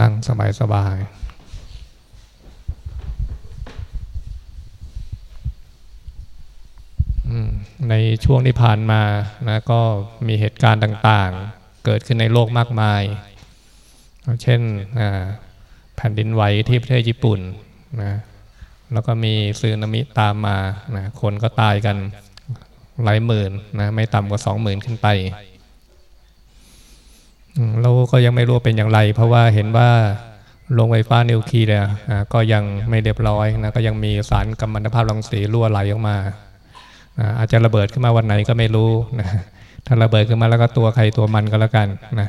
นั่งสบายสบายในช่วงที่ผ่านมานะก็มีเหตุการณ์ต่างๆ เกิดขึ้นในโลกมากมาย เช่นแผ่นดินไหวที่ประเทศญี่ปุ่นนะแล้วก็มีซึนามิตามมานะคนก็ตายกันหลายหมื่นนะไม่ต่ำกว่าสองหมื่นขึ้นไป เราก็ยังไม่รู้เป็นอย่างไร เพราะว่าเห็นว่าโรงไฟฟ้านิวเคลียร์ก็ยังไม่เรียบร้อยนะก็ยังมีสารกัมมันตภาพรังสีรั่วไหลออกมา อาจจะระเบิดขึ้นมาวันไหนก็ไม่รู้นะถ้าระเบิดขึ้นมาแล้วก็ตัวใครตัวมันก็แล้วกันนะ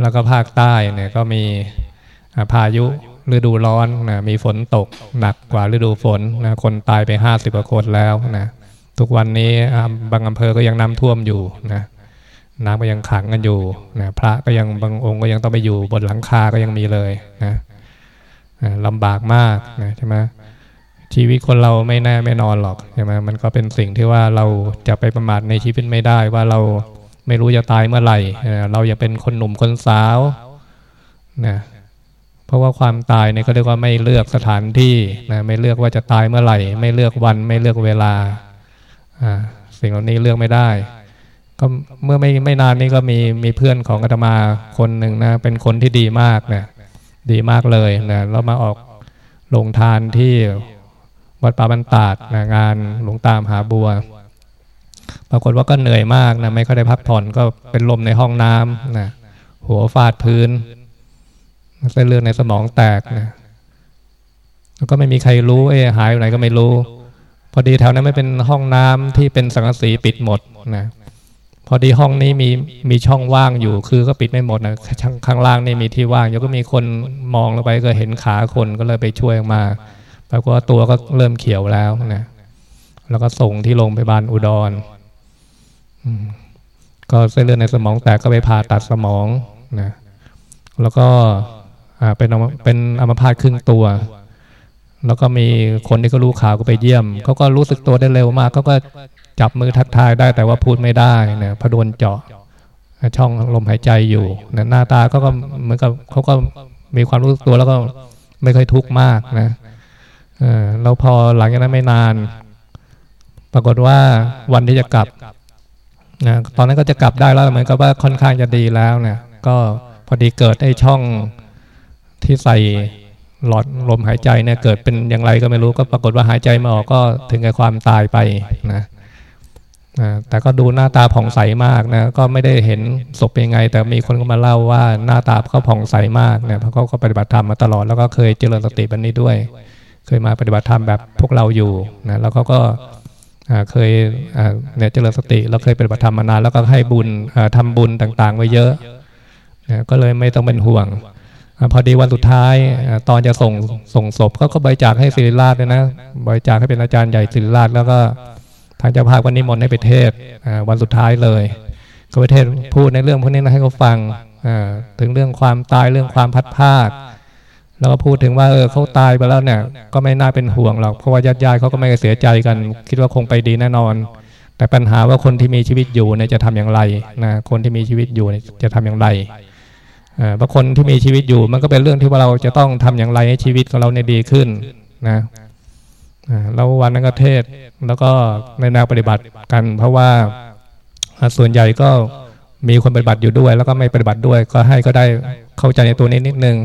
แล้วก็ภาคใต้เนี่ยก็มีพายุฤดูร้อนนะมีฝนตกหนักกว่าฤดูฝนนะคนตายไปห้าสิบกว่าคนแล้วนะทุกวันนี้บางอำเภอก็ยังน้ำท่วมอยู่นะ น้ำก็ยังขังกันอยู่นะพระก็ยังบางองค์ก็ยังต้องไปอยู่บนหลังคาก็ยังมีเลยนะลำบากมากนะใช่ไหมชีวิตคนเราไม่แน่ไม่นอนหรอกใช่ไหมมันก็เป็นสิ่งที่ว่าเราจะไปประมาทในชีวิตไม่ได้ว่าเราไม่รู้จะตายเมื่อไหร่ เราอย่าเป็นคนหนุ่มคนสาวนะเพราะว่าความตายเนี่ยก็เรียกว่าไม่เลือกสถานที่นะไม่เลือกว่าจะตายเมื่อไหร่ ไม่เลือกวันไม่เลือกเวลาอ่าสิ่งเหล่านี้เลือกไม่ได้ ก็เมื่อไม่ไม่นานนี้ก็มีมีเพื่อนของอาตมาคนหนึ่งนะ เป็นคนที่ดีมากนะดีมากเลยนะแล้วมาออกลงทานที่วัดป่าบรรดาดนะงานหลวงตามหาบัว ปรากฏว่าก็เหนื่อยมากนะไม่ค่อยได้พักผ่อนก็เป็นลมในห้องน้ำนะหัวฟาดพื้นเส้นเลือดในสมองแตกนะแล้วก็ไม่มีใครรู้เอหายไปไหนก็ไม่รู้ พอดีแถวนั้นไม่เป็นห้องน้ำที่เป็นสังกะสีปิดหมดนะ อดีห้องนี้มีมีช่องว่างอยู่ คือก็ปิดไม่หมดนะข้างล่างนี่มีที่ว่างแล้วก็มีคนมองลงไปก็เห็นขาคนก็เลยไปช่วยมาปรากฏว่าตัวก็เริ่มเขียวแล้วนะแล้วก็ส่งที่โรงพยาบาลอุดรก็เส้นเลือดในสมองแตกก็ไปผ่าตัดสมองนะแล้วก็เป็นเป็นอัมพาตครึ่งตัว แล้วก็มีคนที่ก็รู้ข่าวก็ไปเยี่ยมเขาก็รู้สึกตัวได้เร็วมากเขาก็จับมือทักทายได้แต่ว่าพูดไม่ได้นะพอโดนเจาะช่องลมหายใจอยู่นะหน้าตาก็เหมือนกับเขาก็มีความรู้สึกตัวแล้วก็ไม่ค่อยทุกข์มากนะเราพอหลังจากนั้นไม่นาน ปรากฏว่าวันที่จะกลับนะตอนนั้นก็จะกลับได้แล้วเหมือนกับว่าค่อนข้างจะดีแล้วเนี่ย ก็พอดีเกิดไอ้ช่องที่ใส่ หลอดลมหายใจเนี่ยเกิดเป็นอย่างไรก็ไม่รู้ก็ปรากฏว่าหายใจไม่ออกก็ถึงกับความตายไปนะแต่ก็ดูหน้าตาผ่องใสมากนะก็ไม่ได้เห็นศพเป็นไง แต่มีคนก็มาเล่าว่าหน้าตาเขาผ่องใสมากเนี่ยเพราะเขาก็ปฏิบัติธรรมมาตลอดแล้วก็เคยเจริญสติแบบนี้ด้วย เคยมาปฏิบัติธรรมแบบพวกเราอยู่นะแล้วเขาก็เคยเนี่ยเจริญสติแล้วเคยปฏิบัติธรรมมานานแล้วก็ให้บุญทำบุญต่างๆไว้เยอะนะก็เลยไม่ต้องเป็นห่วง พอดีวันสุดท้ายตอนจะส่งส่งศพเขาก็บริจาคให้ศิริราชเลยนะบริจาคให้เป็นอาจารย์ใหญ่ศิริราชแล้วก็ทางเจ้าภาพวันนี้มนให้ไปเทศวันสุดท้ายเลยก็ไปเทศพูดในเรื่องพวกนี้นะให้เขาฟังถึงเรื่องความตายเรื่องความพัดภาคแล้วก็พูดถึงว่าเออเขาตายไปแล้วเนี่ย ก็ไม่น่าเป็นห่วงหรอกเพราะว่าญาติญาติเขาก็ไม่เสียใจกัน คิดว่าคงไปดีแน่นอน แต่ปัญหาว่าคนที่มีชีวิตอยู่เนี่ยจะทำอย่างไรนะคนที่มีชีวิตอยู่จะทำอย่างไร บางคนที่มีชีวิตอยู่ มันก็เป็นเรื่องที่ว่าเราจะต้องทำอย่างไรให้ชีวิตของเราเนี่ยดีขึ้นนะเราวันนั้นก็เทศแล้วก็ในแนวปฏิบัติกัน เพราะว่าส่วนใหญ่ก็มีคนปฏิบัติอยู่ด้วย แล้วก็ไม่ปฏิบัติด้วย ก็ให้ก็ได้เข้าใจในตัวนี้นิดนึง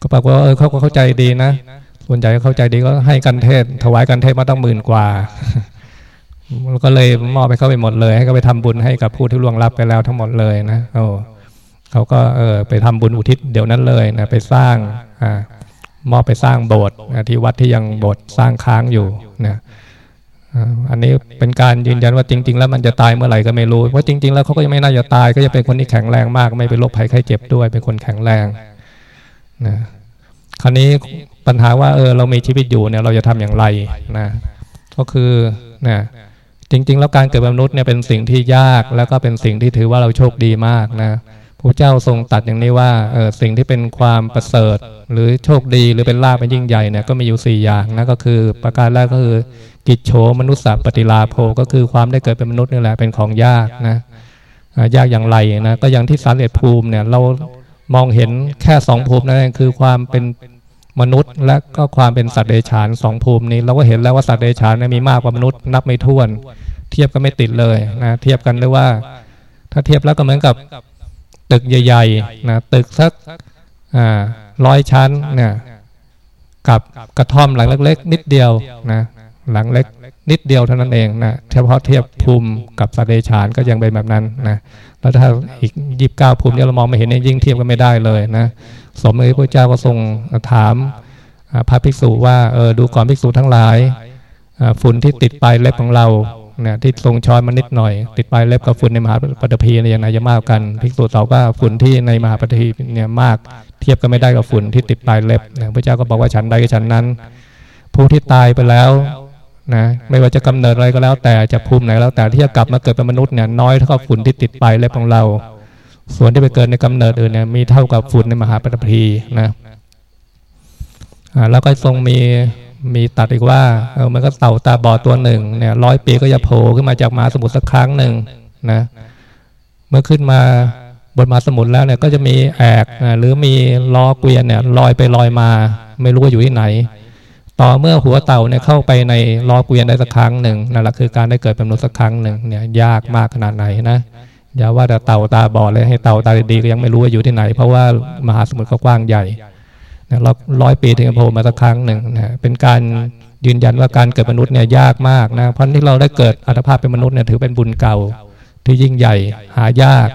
ก็ปรากฏว่าเออเขาก็เข้าใจดีนะ ส่วนใหญ่เข้าใจดีก็ให้กันเทศ ถวายกันเทศมาตั้งหมื่นกว่าแล้วก็เลยมอบไปเขาไปหมดเลย ให้เขาไปทำบุญให้กับผู้ที่ล่วงลับไปแล้วทั้งหมดเลยนะโอ้ เขาก็เออไปทำบุญอุทิศเดี๋ยวนั้นเลยนะไปสร้างอ่ามอบไปสร้างโบสถ์ที่วัดที่ยังโบสถ์สร้างค้างอยู่นะอันนี้เป็นการยืนยันว่าจริง ๆ แล้วมันจะตายเมื่อไหร่ก็ไม่รู้ว่าจริง ๆ แล้วเขาก็ยังไม่น่าจะตาย ก็จะเป็นคนที่แข็งแรงมาก ไม่เป็นโรคภัยไข้เจ็บด้วย เป็นคนแข็งแรงนะคราวนี้ปัญหาว่าเออเรามีชีวิตอยู่เนี่ยเราจะทำอย่างไรนะก็คือนะจริง ๆ แล้วการเกิดมนุษย์เนี่ยเป็นสิ่งที่ยากแล้วก็เป็นสิ่งที่ถือว่าเราโชคดีมากนะ พระเจ้าทรงตัดอย่างนี้ว่าเออสิ่งที่เป็นความประเสริฐ หรือโชคดีหรือเป็นลาภเป็นยิ่งใหญ่เนี่ยก็มีอยู่ 4 อย่างนะก็คือประการแรกก็คือ กิจโฉมนุษย์สัปฏิลาโภก็คือความได้เกิดเป็นมนุษย์นี่แหละเป็นของยากนะยากอย่างไรนะก็อย่างที่สารเลตภูมิเนี่ยเรามองเห็นแค่สองภูมินั่นเองคือความเป็นมนุษย์ และก็ความเป็นสัตว์เดรัจฉานสองภูมินี้ เราก็เห็นแล้วว่าสัตว์เดรัจฉานมีมากกว่ามนุษย์นับไม่ถ้วน เทียบกันไม่ติดเลยนะเทียบกันเลยว่า ถ้าเทียบแล้วก็เหมือนกับ ตึกใหญ่ๆนะตึกสักร้อยชั้นเนี่ยกับกระท่อมหลังเล็ก ๆ นิดเดียวนะหลังเล็กนิดเดียวเท่านั้นเองนะเฉพาะเทียบภูมิกับสัตว์เดรัจฉานก็ยังเป็นแบบนั้นนะแล้วถ้าอีกยีิบเก้าภูมิเนี่ยเรามองไม่เห็นเนี่ยยิ่งเทียบกันไม่ได้เลยนะสมเลยพระเจ้าก็ทรงถามพระภิกษุว่าเออดูก่อนภิกษุทั้งหลายฝุ่นที่ติดปลายเล็บของเรา นี่ยที่ทรงช้อนมานิดหน่อย ติดปลายเล็บกับฝุ่นในมหาปฐพีเนี่ยอย่างไรจะมากกันภิกษุตอบว่าฝุ่นที่ในมหาปฐพีเนี่ยมาก เทียบกันไม่ได้กับฝุ่นที่ติดปลายเล็บพระเจ้าก็บอกว่าฉันใดก็ฉันนั้น ผู้ที่ตายไปแล้วนะไม่ว่าจะกำเนิดอะไรก็แล้ว แต่จะภูมิไหนแล้วแต่ที่จะกลับมาเกิดเป็นมนุษย์เนี่ยน้อยเท่ากับฝุ่นที่ติดปลายเล็บของเรา ส่วนที่ไปเกิดในกำเนิดอื่นเนี่ยมีเท่ากับฝุ่นในมหาปฐพีนะแล้วก็ทรงมี มีตัดอีกว่าเออมันก็เต่าตาบอดตัวหนึ่งเนี่ยร้อยปีก็จะโผล่ขึ้นมาจากมหาสมุทรสักครั้งหนึ่งนะเมื่อขึ้นมาบนมหาสมุทรแล้วเนี่ยก็จะมีแอกหรือมีล้อเกวียนเนี่ยลอยไปลอยมา ไม่รู้ว่าอยู่ที่ไหน ต่อเมื่อหัวเต่าเนี่ยเข้าไปในล้อเกวียนได้สักครั้งหนึ่งนั่นแหละคือการได้เกิดเป็นมนุษย์สักครั้งหนึ่งเนี่ยยากมากขนาดไหนนะอย่าว่าแต่เต่าตาบอดเลยให้เต่าตาดีก็ยังไม่รู้ว่าอยู่ที่ไหน เพราะว่ามหาสมุทรเขากว้างใหญ่ เราร้อยปีถึงโผล่มาสักครั้งหนึ่งนะเป็นการยืนยันว่าการเกิดมนุษย์เนี่ยยากมากนะเพราะที่เราได้เกิดอัตภาพเป็นมนุษย์เนี่ยถือเป็นบุญเก่าที่ยิ่งใหญ่หายาก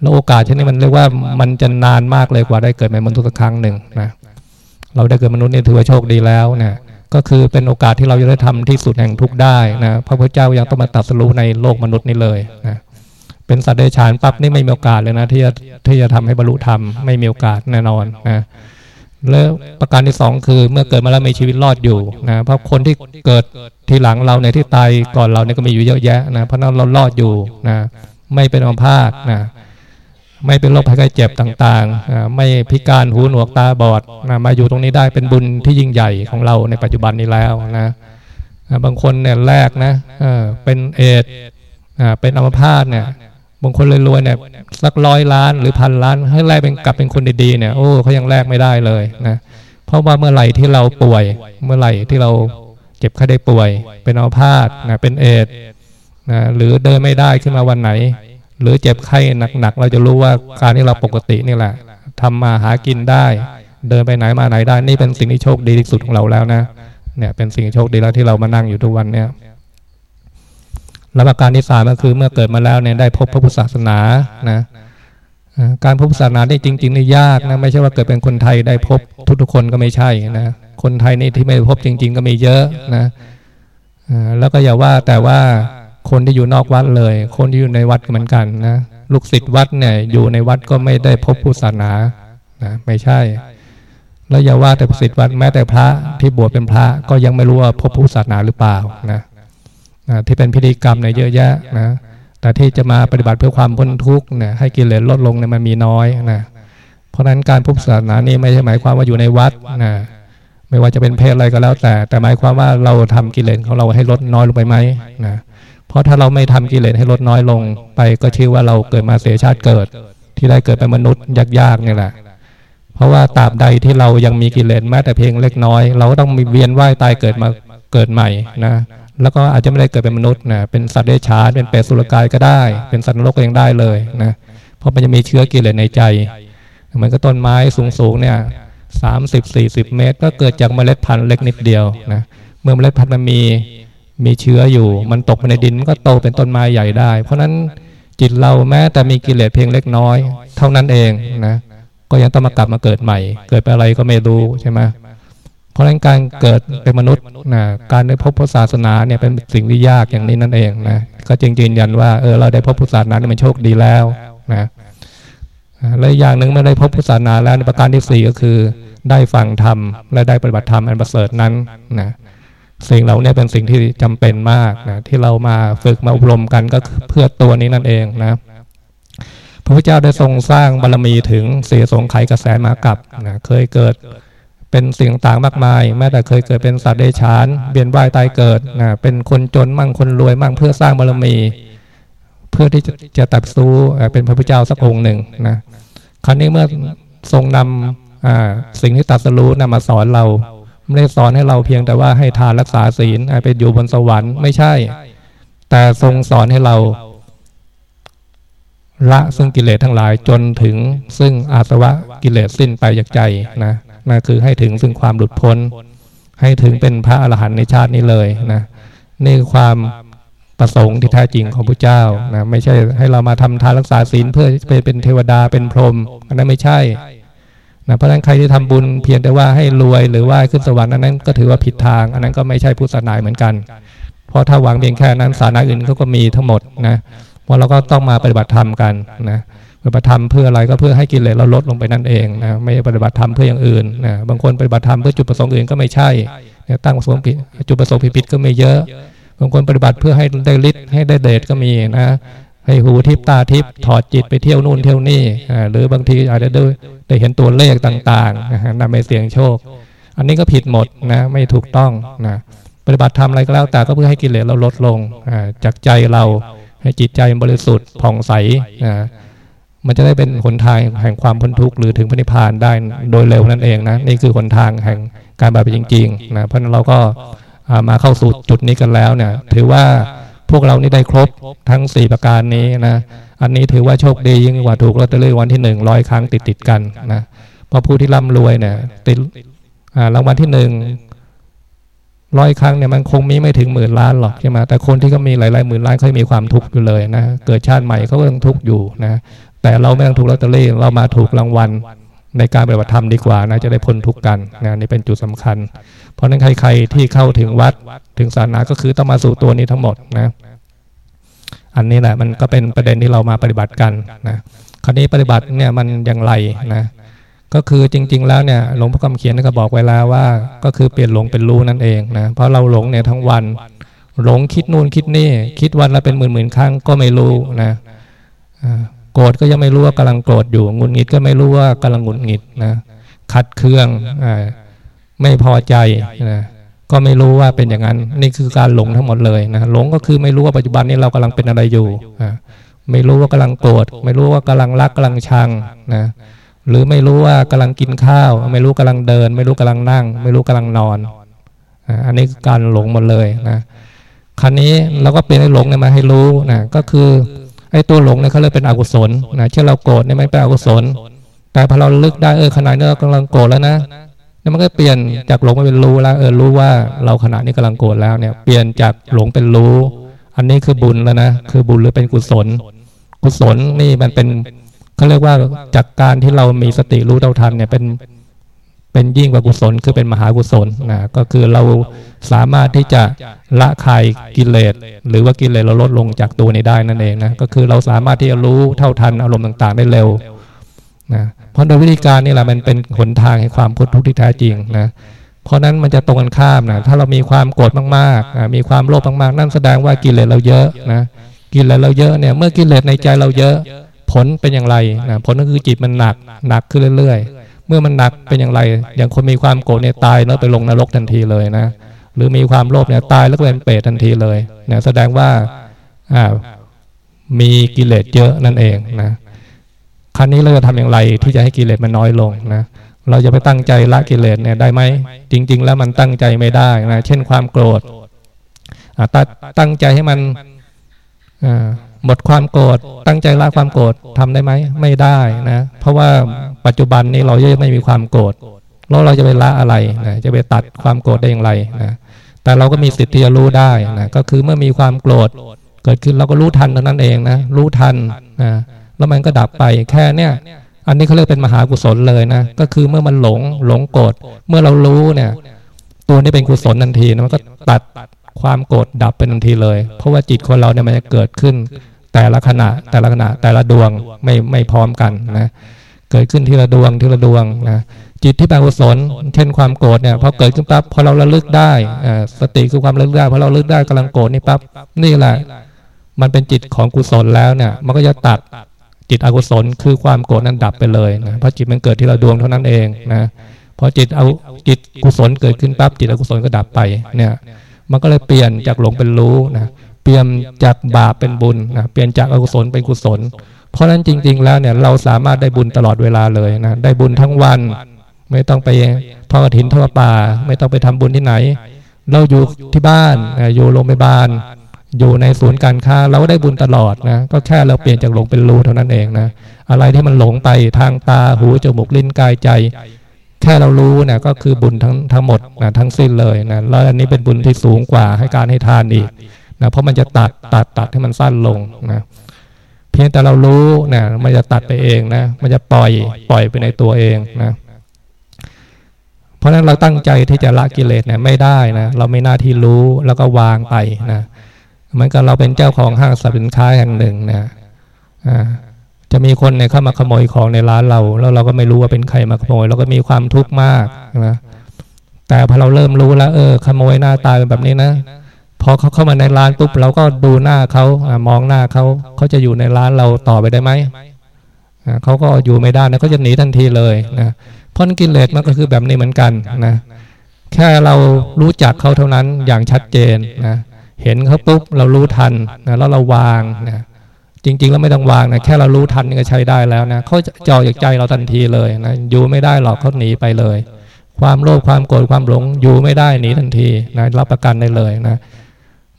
แล้วโอกาสเช่นนี้มันเรียกว่ามันจะนานมากเลยกว่าได้เกิดเป็นมนุษย์สักครั้งหนึ่งนะเราได้เกิดมนุษย์เนี่ยถือว่าโชคดีแล้วนะก็คือเป็นโอกาสที่เราจะได้ทำที่สุดแห่งทุกได้นะพระพุทธเจ้ายังต้องมาตัดสู้ในโลกมนุษย์นี้เลยนะเป็นสัตว์เดรัจฉานปั๊บนี่ไม่มีโอกาสเลยนะที่จะที่จะทำให้บรรลุธรรมไม่มีโอกาสแน่นอนนะ แล้วประการที่สองคือเมื่อเกิดมาแล้วมีชีวิตรอดอยู่นะเพราะคนที่เกิดทีหลังเราในที่ตายก่อนเราเนี่ยก็มีอยู่เยอะแยะนะเพราะนั้นเรารอดอยู่นะไม่เป็นอัมพาตนะไม่เป็นโรคภัยไข้เจ็บต่างๆ ไม่พิการหูหนวกตาบอดนะมาอยู่ตรงนี้ได้เป็นบุญที่ยิ่งใหญ่ของเราในปัจจุบันนี้แล้วนะบางคนเนี่ยแรกนะเป็นเอดเป็นอัมพาตเนี่ย บางคนรวยๆเนี่ยสักร้อยล้านหรือพันล้านให้แลกเป็นกลับเป็นคนดีๆเนี่ยโอ้เขายังแลกไม่ได้เลยนะเพราะว่าเมื่อไหร่ที่เราป่วย เมื่อไหร่ที่เราเจ็บไข้ได้ป่วย เป็นอัมพาตนะเป็นเอดนะหรือเดินไม่ได้ขึ้นมาวันไหน หรือเจ็บไข้หนักๆเราจะรู้ว่าการที่เราปกตินี่แหละทำมาหากินได้ เดินไปไหนมาไหนได้นี่เป็นสิ่งที่โชคดีที่สุดของเราแล้วนะเนี่ยเป็นสิ่งโชคดีแล้วที่เรามานั่งอยู่ทุกวันเนี่ย และประการที่สามก็คือเมื่อเกิดมาแล้วเนี่ยได้พบพระพุทธศาสนานะการพบศาสนาได้จริงๆนี่ยากนะไม่ใช่ว่าเกิดเป็นคนไทยได้พบทุกๆคนก็ไม่ใช่นะคนไทยนี่ที่ไม่พบจริง ๆ ก็มีเยอะนะแล้วก็อย่าว่าแต่ว่าคนที่อยู่นอกวัดเลย คนที่อยู่ในวัดเหมือนกันนะลูกศิษย์วัดเนี่ยอยู่ในวัดก็ไม่ได้พบพุทธศาสนานะไม่ใช่ แล้วอย่าว่าแต่ศิษย์วัดแม้แต่พระที่บวชเป็นพระก็ยังไม่รู้ว่าพบพุทธศาสนาหรือเปล่านะ ที่เป็นพิธีกรรมเนี่ยเยอะแยะนะแต่ที่จะมาปฏิบัติเพื่อความพ้นทุกข์เนี่ยให้กิเลสลดลงเนี่ยมันมีน้อยนะเพราะฉะนั้นการพุทธศาสนานี่ไม่ใช่หมายความว่าอยู่ในวัดนะไม่ว่าจะเป็นเพศอะไรก็แล้วแต่ แต่หมายความว่าเราทำกิเลสของเราให้ลดน้อยลงไปไหมนะเพราะถ้าเราไม่ทำกิเลสให้ลดน้อยลงไปก็ชื่อว่าเราเกิดมาเสียชาติเกิด ที่ได้เกิดเป็นมนุษย์ยากๆนี่แหละเพราะว่าตราบใดที่เรายังมีกิเลสแม้แต่เพียงเล็กน้อย เราก็ต้องมีเวียนว่ายตายเกิดมาเกิดใหม่นะ แล้วก็อาจจะไม่ได้เกิดเป็นมนุษย์นะเป็นสัตว์เดรัจฉานเป็นเปรตสุรกายก็ได้ เป็นสัตว์นรกก็ยังได้เลยนะเพราะมันจะมีเชื้อกิเลสในใจเหมือนกับต้นไม้สูงๆเนี่ยสามสิบสี่สิบเมตร ก็เกิดจากเมล็ดพันธุ์เล็กนิดเดียวนะเมื่อเมล็ดพันธุ์มันมีมีเชื้ออยู่ มันตกไปในดินมันก็โตเป็นต้นไม้ใหญ่ได้ เพราะฉะนั้นจิตเราแม้แต่มีกิเลสเพียงเล็กน้อย เท่านั้นเองนะก็ยังต้องมากลับมาเกิดใหม่ เกิดไปอะไรก็ไม่รู้ใช่ไหม เพราะฉะนั้นการเกิดเป็นมนุษย์นะการได้พบพุทธศาสนาเนี่ยเป็นสิ่งที่ยากอย่างนี้นั่นเองนะก็จริงยืนยันว่าเออเราได้พบพุทธศาสนาเนี่ยมันโชคดีแล้วนะและอย่างหนึ่งเมื่อได้พบพุทธศาสนาแล้วในประการที่สี่ก็คือ ได้ฟังธรรมและได้ปฏิบัติธรรมอันประเสริฐนั้นนะสิ่งเหล่านี้เป็นสิ่งที่จำเป็นมากนะที่เรามาฝึกมาอบรมกันก็เพื่อตัวนี้นั่นเองนะพระพุทธเจ้าได้ทรงสร้างบารมีถึงเสียสงไขกระแสมากับนะเคยเกิด เป็นสิ่งต่างมากมาย แม้แต่เคยเกิดเป็นสัตว์เดรัจฉานเบียนว่ายตายเกิดนะเป็นคนจนมั่งคนรวยมั่งเพื่อสร้างบารมี เพื่อที่จะจะตัดสู้เป็นพระพุทธเจ้าสักองค์หนึ่งนะครั้นี้เมื่อทรงนำสิ่งที่ตัดสู้นำมาสอนเราไม่ได้สอนให้เราเพียงแต่ว่าให้ทานรักษาศีลไปอยู่บนสวรรค์ไม่ใช่ แต่ทรงสอนให้เราละซึ่งกิเลสทั้งหลายจนถึงซึ่งอาสวะกิเลสสิ้นไปจากใจนะ นั่นคือให้ถึงซึ่งความหลุดพ้น ให้ถึงเป็นพระอรหันต์ในชาตินี้เลยนะนี่คือความประสงค์ที่แท้จริงของพระเจ้านะไม่ใช่ให้เรามาทำทานรักษาศีลเพื่อไปเป็นเทวดาเป็นพรหมอันนั้นไม่ใช่นะเพราะฉะนั้นใครที่ทำบุญเพียงแต่ว่าให้รวยหรือว่าขึ้นสวรรค์อันนั้นก็ถือว่าผิดทาง อันนั้นก็ไม่ใช่พุทธศาสนาเหมือนกันเพราะถ้าหวังเพียงแค่นั้นศาสนาอื่นเขาก็มีทั้งหมดนะเพราะเราก็ต้องมาปฏิบัติธรรมกันนะ ปฏิบัติธรรมเพื่ออะไรก็เพื่อให้กิเลสเราลดลงไปนั่นเองนะไม่ปฏิบัติธรรมเพื่ออย่างอื่นนะบางคนปฏิบัติธรรมเพื่อจุดประสงค์อื่นก็ไม่ใช่ตั้งประสงค์ผิดจุดประสงค์ผิดก็ไม่เยอะบางคนปฏิบัติเพื่อให้ได้ฤทธิ์ให้ได้เดชก็มีนะให้หูทิพตาทิพถอดจิตไปเที่ยวนู่นเที่ยวนี่หรือบางทีอาจจะได้ได้เห็นตัวเลขต่างๆนำไปเสี่ยงโชค อันนี้ก็ผิดหมดนะไม่ถูกต้องนะปฏิบัติทำอะไรก็แล้วแต่ก็เพื่อให้กิเลสเราลดลงจากใจเราให้จิตใจบริสุทธิ์ผ่องใส มันจะได้เป็นหนทางแห่งความพ้นทุกข์หรือถึงพระนิพพานได้โดยเร็วนั่นเองนะนี่คือหนทางแห่งการแบบจริงๆนะเพราะนั้นเราก็มาเข้าสู่จุดนี้กันแล้วเนี่ย ถือว่าพวกเรานี่ได้ครบทั้ง 4 ประการนี้นะ อันนี้ถือว่าโชคดียิ่งกว่าถูกลอตเตอรี่วันที่หนึ่งร้อยครั้งติดติดกันนะเพราะผู้ที่ร่ำรวยเนี่ยติดรางวัลที่หนึ่งร้อยครั้งเนี่ยมันคงมีไม่ถึงหมื่นล้านหรอกใช่ไหมแต่คนที่เขามีหลายๆหมื่นล้านเขามีความทุกข์อยู่เลยนะ เกิดชาติใหม่เขาก็ต้องทุกข์อยู่นะ แต่เราไม่ต้องถูกลอตเตอรี่เรามาถูกรางวัลในการปฏิบัติธรรมดีกว่านะจะได้พ้นทุกข์กันนะนี่เป็นจุดสำคัญ เพราะนั้นใครๆที่เข้าถึงวัดถึงศาสนาก็คือต้องมาสู่ตัวนี้ทั้งหมดนะ อันนี้แหละมันก็เป็นประเด็นที่เรามาปฏิบัติกันนะคราวนี้ปฏิบัติเนี่ยมันอย่างไรนะก็คือจริง ๆ แล้วเนี่ยหลวงพ่อคำเขียนก็บอกไว้แล้วว่า ก็คือเปลี่ยนหลงเป็นรู้นั่นเองนะเพราะเราหลงเนี่ยทั้งวัน หลงคิดนู่นคิดนี่ คิดวันละเป็นหมื่นๆครั้งก็ไม่รู้นะ โกรธก็ยังไม่รู้ว่ากำลังโกรธอยู่งุนงิดก็ไม่รู้ว่ากำลังงุนงิดนะขัดเคืองอไม่พอใจนะก็ไม่รู้ว่าเป็นอย่างนั้น นี่คือการหลงทั้งหมดเลยนะหลงก็คือไม่รู้ว่าปัจจุบันนี้เรากำลังเป็นอะไรอยู่ไม่รู้ว่ากำลังโกรธไม่รู้ว่ากำลังรักกำลังชังนะหรือไม่รู้ว่ากำลังกินข้าว ไม่รู้กำลังเดิน ไม่รู้กำลังนั่ง ไม่รู้กำลังนอนอันนี้การหลงหมดเลยนะครั้นี้เราก็เปลี่ยนให้หลงเนี่ยมาให้รู้นะก็คือ ไอ้ตัวหลงเนี่ยเขาเรียกเป็นอกุศลนะเช่นเราโกรธเนี่ยไม่เป็นอกุศล แต่พอเราลึกได้เออขณะนี้เรากำลังโกรธแล้วนะเนี่ยมันก็เปลี่ยนจากหลงมาเป็นรู้แล้วเออรู้ว่าเราขณะนี้กำลังโกรธแล้วเนี่ยเปลี่ยนจากหลงเป็นรู้ อันนี้คือบุญแล้วนะคือบุญหรือเป็นกุศล กุศลนี่มันเป็นเขาเรียกว่าจากการที่เรามีสติรู้เท่าทันเนี่ยเป็น เป็นยิ่งกว่ากุศลคือเป็นมหากุศลนะก็คือเราสามารถที่จะละคายกิเลสหรือว่ากิเลสเราลดลงจากตัวนี้ได้นั่นเองนะก็คือเราสามารถที่จะรู้เท่าทันอารมณ์ต่าง ๆ ได้เร็วนะเพราะโดยวิธีการนี่แหละมันเป็นหนทางให้ความพ้นทุกข์ที่แท้จริงนะเพราะนั้นมันจะตรงกันข้ามนะถ้าเรามีความโกรธมากๆมีความโลภมากๆ นั่นแสดงว่ากิเลสเราเยอะนะกิเลสเราเยอะเนี่ยเมื่อกิเลสในใจเราเยอะ ผลเป็นอย่างไรนะผลก็คือจิตมันหนักหนักขึ้นเรื่อยๆ เมื่อมันหนักเป็นอย่างไร อย่างคนมีความโกรธเนี่ยตายแล้วไปลงนรกทันทีเลยนะ หรือมีความโลภเนี่ยตายแล้วก็เป็นเปรตทันทีเลยเนี่ยแสดงว่าอ่ามีกิเลสเยอะนั่นเองนะครั้นี้เราจะทำอย่างไรที่จะให้กิเลสมันน้อยลงนะเราจะไปตั้งใจละกิเลสเนี่ยได้ไหมจริง ๆ แล้วมันตั้งใจไม่ได้นะเช่นความโกรธตั้งใจให้มัน หมดความโกรธตั้งใจละความโกรธทำได้ไหมไม่ได้นะ เพราะว่าปัจจุบันนี้เรายังไม่มีความโกรธแล้วเราจะไปละอะไรนะจะไปตัดความโกรธได้อย่างไรนะแต่เราก็มีสิทธิ์ที่จะรู้ได้นะก็คือเมื่อมีความโกรธเกิดขึ้นเราก็รู้ทันเท่านั้นเองนะรู้ทันนะแล้วมันก็ดับไปแค่เนี้ยอันนี้เขาเรียกเป็นมหากุศลเลยนะก็คือเมื่อมันหลงหลงโกรธเมื่อเรารู้เนี่ย ตัวนี้เป็นกุศลทันทีนะมันก็ตัดความโกรธดับเป็นทันทีเลย เพราะว่าจิตคนเราเนี่ยมันจะเกิดขึ้น แต่ละขณะแต่ละขณะแต่ละดวงไม่ไม่พร้อมกันนะเกิดขึ้นทีละดวงทีละดวงนะจิตที่เป็นกุศลเช่นความโกรธเนี่ยพอเกิดขึ้นปั๊บพอเราระลึกได้สติคือความระลึกได้พอเราระลึกได้กำลังโกรธนี่ปั๊บนี่แหละมันเป็นจิตของกุศลแล้วเนี่ยมันก็จะตัดจิตอกุศลคือความโกรธนั้นดับไปเลยนะเพราะจิตมันเกิดที่ละดวงเท่านั้นเองนะพอจิตเอาจิตกุศลเกิดขึ้นปั๊บจิตอกุศลก็ดับไปเนี่ยมันก็เลยเปลี่ยนจากหลงเป็นรู้นะ เปลี่ยนจากบาปเป็นบุญนะเปลี่ยนจากอกุศลเป็นกุศล เพราะนั้นจริง ๆ แล้วเนี่ยเราสามารถได้บุญตลอดเวลาเลยนะได้บุญทั้งวัน ไม่ต้องไปทอดกฐินทอดป่า ไม่ต้องไปทำบุญที่ไหน เราอยู่ที่บ้านอยู่โรงพยาบาล อยู่ในศูนย์การค้าเราก็ได้บุญตลอดนะก็แค่เราเปลี่ยนจากหลงเป็นรู้เท่านั้นเองนะอะไรที่มันหลงไปทางตาหูจมูกลิ้นกายใจแค่เรารู้นะก็คือบุญทั้งทั้งหมดนะทั้งสิ้นเลยนะแล้วอันนี้เป็นบุญที่สูงกว่าให้การให้ทานอีก นะเพราะมันจะตัดตัดตัดให้มันสั้นลงนะเพียงแต่เรารู้นะมันจะตัดไปเองนะมันจะปล่อยปล่อยไปในตัวเองนะเพราะฉะนั้นเราตั้งใจที่จะละกิเลสเนี่ยไม่ได้นะเราไม่หน้าที่รู้แล้วก็วางไปนะเหมือนกับเราเป็นเจ้าของห้างสรรพสินค้าแห่งหนึ่งนะจะมีคนเนี่ยเข้ามาขโมยของในร้านเรา แล้วเราก็ไม่รู้ว่าเป็นใครมาขโมยเราก็มีความทุกข์มากนะแต่พอเราเริ่มรู้แล้ว เออ ขโมยหน้าตาเป็นแบบนี้นะ พอเขาเข้ามาในร้านปุ๊บเราก็ดูหน้าเขามองหน้าเขาเขาจะอยู่ในร้านเราต่อไปได้ไหมเขาก็อยู่ไม่ได้นะเขาจะหนีทันทีเลยนะเพราะกิเลสมันก็คือแบบนี้เหมือนกันนะแค่เรารู้จักเขาเท่านั้นอย่างชัดเจนนะเห็นเขาปุ๊บเรารู้ทันนะแล้วเราวางนะจริง ๆ แล้วไม่ต้องวางนะแค่เรารู้ทันก็ใช้ได้แล้วนะเขาจ่อจากใจเราทันทีเลยนะอยู่ไม่ได้หรอกเขาหนีไปเลย ความโลภความโกรธความหลงอยู่ไม่ได้หนีทันทีนะรับประกันได้เลยนะ